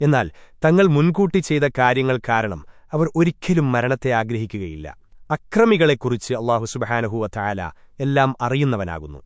എന്നാൽ തങ്ങൾ മുൻകൂട്ടി ചെയ്ത കാര്യങ്ങൾ കാരണം അവർ ഒരിക്കലും മരണത്തെ ആഗ്രഹിക്കുകയില്ല. അക്രമികളെക്കുറിച്ച് അള്ളാഹു സുബഹാനഹുവ തായാല എല്ലാം അറിയുന്നവനാകുന്നു.